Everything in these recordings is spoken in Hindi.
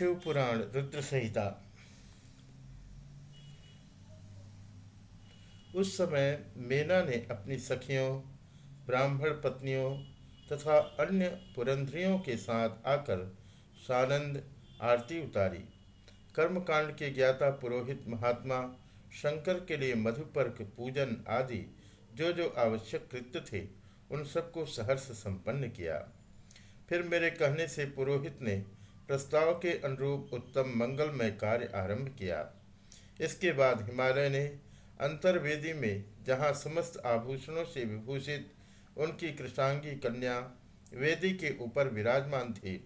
शिव पुराण रुद्र संहिता उस समय मेना ने अपनी सखियों, ब्राह्मण पत्नियों तथा अन्य पुरंधरियों के साथ आकर सानंद आरती उतारी। कर्मकांड के ज्ञाता पुरोहित महात्मा, शंकर के लिए मधुपर्क, पूजन आदि जो जो आवश्यक कृत्य थे, उन सबको सहर्ष संपन्न किया। फिर मेरे कहने से पुरोहित ने प्रस्ताव के अनुरूप उत्तम मंगलमय कार्य आरंभ किया। इसके बाद हिमालय ने अंतर्वेदी में, जहाँ समस्त आभूषणों से विभूषित उनकी कृष्णांगी कन्या वेदी के ऊपर विराजमान थी,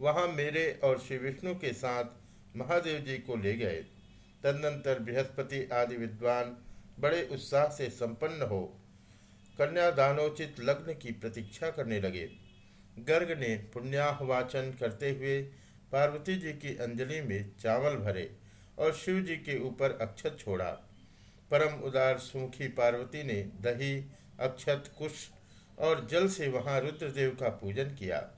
वहाँ मेरे और श्री विष्णु के साथ महादेव जी को ले गए। तदनंतर बृहस्पति आदि विद्वान बड़े उत्साह से संपन्न हो कन्यादानोचित लग्न की प्रतीक्षा करने लगे। गर्ग ने पुण्याहवाचन करते हुए पार्वती जी की अंजलि में चावल भरे और शिव जी के ऊपर अक्षत छोड़ा। परम उदार सुमुखी पार्वती ने दही, अक्षत, कुश और जल से वहाँ रुद्रदेव का पूजन किया।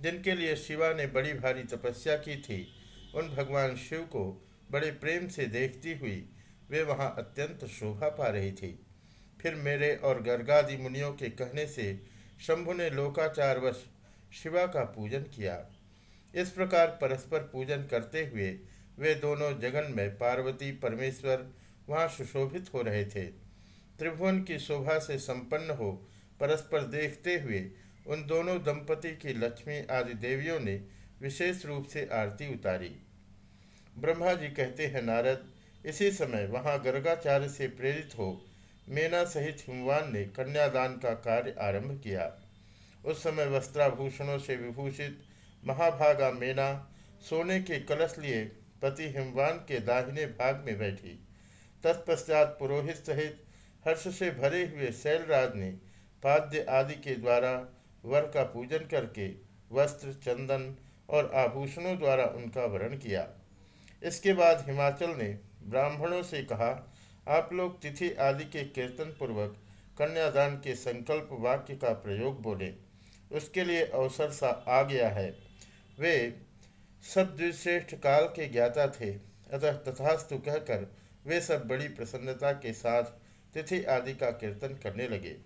जिनके लिए शिवा ने बड़ी भारी तपस्या की थी। उन भगवान शिव को बड़े प्रेम से देखती हुई वे वहाँ अत्यंत शोभा पा रही थी। फिर मेरे और गर्गादि मुनियों के कहने से शंभु ने लोकाचार वश शिवा का पूजन किया। इस प्रकार परस्पर पूजन करते हुए वे दोनों जगन में पार्वती, परमेश्वर वहाँ सुशोभित हो रहे थे। त्रिभुवन की शोभा से संपन्न हो परस्पर देखते हुए उन दोनों दंपति की लक्ष्मी आदि देवियों ने विशेष रूप से आरती उतारी। ब्रह्मा जी कहते हैं, नारद, इसी समय वहाँ गर्गाचार्य से प्रेरित हो मेना सहित हिमवान ने कन्यादान का कार्य आरंभ किया। उस समय वस्त्राभूषणों से विभूषित महाभागा मेना सोने के कलश लिए पति हिमवान के दाहिने भाग में बैठी। तत्पश्चात पुरोहित सहित हर्ष से भरे हुए शैलराज ने पाद्य आदि के द्वारा वर का पूजन करके वस्त्र, चंदन और आभूषणों द्वारा उनका वरण किया। इसके बाद हिमाचल ने ब्राह्मणों से कहा आप लोग तिथि आदि के कीर्तन पूर्वक कन्यादान के संकल्प वाक्य का प्रयोग बोले। उसके लिए अवसर सा आ गया है। वे सब द्विश्रेष्ठ काल के ज्ञाता थे। अतः तथास्तु कहकर वे सब बड़ी प्रसन्नता के साथ तिथि आदि का कीर्तन करने लगे।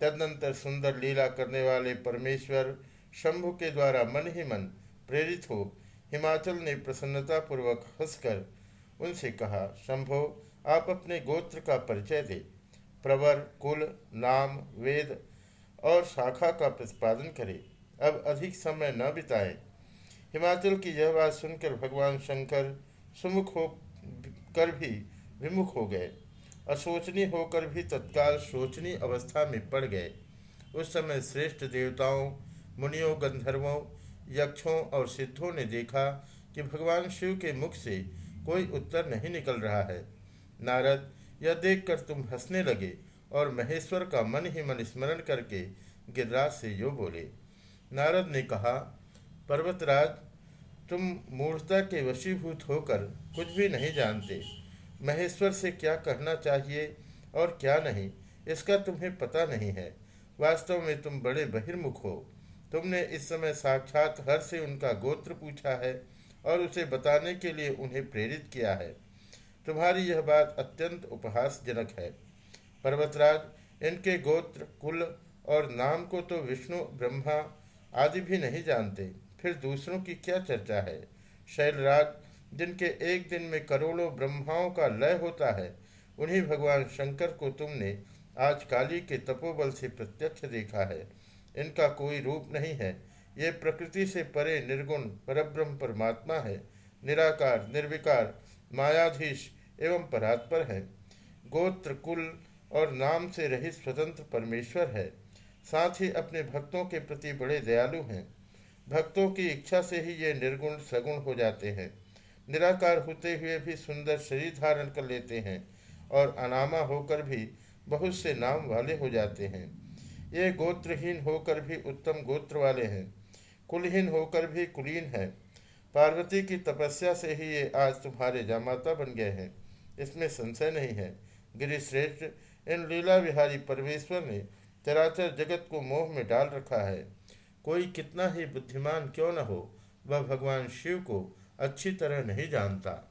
तदनंतर सुंदर लीला करने वाले परमेश्वर शंभु के द्वारा मन ही मन प्रेरित हो हिमाचल ने प्रसन्नता प्रसन्नतापूर्वक हंसकर उनसे कहा, शंभो आप अपने गोत्र का परिचय दे। प्रवर, कुल, नाम, वेद और शाखा का प्रतिपादन करें। अब अधिक समय न बिताए। हिमाचल की यह बात सुनकर भगवान शंकर सुमुख हो, कर भी विमुख हो गए असोचनी होकर भी तत्काल शोचनीय अवस्था में पड़ गए। उस समय श्रेष्ठ देवताओं, मुनियों, गंधर्वों, यक्षों और सिद्धों ने देखा कि भगवान शिव के मुख से कोई उत्तर नहीं निकल रहा है। नारद, यह देखकर तुम हंसने लगे और महेश्वर का मन ही मन स्मरण करके गिरिराज से यो बोले, नारद ने कहा, पर्वतराज, तुम मूर्खता के वशीभूत होकर कुछ भी नहीं जानते। महेश्वर से क्या कहना चाहिए और क्या नहीं, इसका तुम्हें पता नहीं है। वास्तव में तुम बड़े बहिर्मुख हो। तुमने इस समय साक्षात हर से उनका गोत्र पूछा है और उसे बताने के लिए उन्हें प्रेरित किया है। तुम्हारी यह बात अत्यंत उपहासजनक है। पर्वतराज, इनके गोत्र, कुल और नाम को तो विष्णु, ब्रह्मा आदि भी नहीं जानते। फिर दूसरों की क्या चर्चा है? शैलराज, जिनके एक दिन में करोड़ों ब्रह्माओं का लय होता है, उन्हीं भगवान शंकर को तुमने आज काली के तपोबल से प्रत्यक्ष देखा है। इनका कोई रूप नहीं है। ये प्रकृति से परे निर्गुण, परब्रह्म परमात्मा है। निराकार, निर्विकार, मायाधीश एवं परात्पर है। गोत्र, कुल और नाम से रहित स्वतंत्र परमेश्वर है। साथ ही अपने भक्तों के प्रति बड़े दयालु हैं। भक्तों की इच्छा से ही ये निर्गुण सगुण हो जाते हैं। निराकार होते हुए भी सुंदर शरीर धारण कर लेते हैं और अनामा होकर भी बहुत से नाम वाले हो जाते हैं। ये गोत्रहीन होकर भी उत्तम गोत्र वाले हैं। कुलहीन होकर भी कुलीन है। पार्वती की तपस्या से ही ये आज तुम्हारे जामाता बन गए हैं। इसमें संशय नहीं है। गिरिश्रेष्ठ इन लीला विहारी परमेश्वर ने चराचर जगत को मोह में डाल रखा है। कोई कितना ही बुद्धिमान क्यों न हो, वह भगवान शिव को अच्छी तरह नहीं जानता।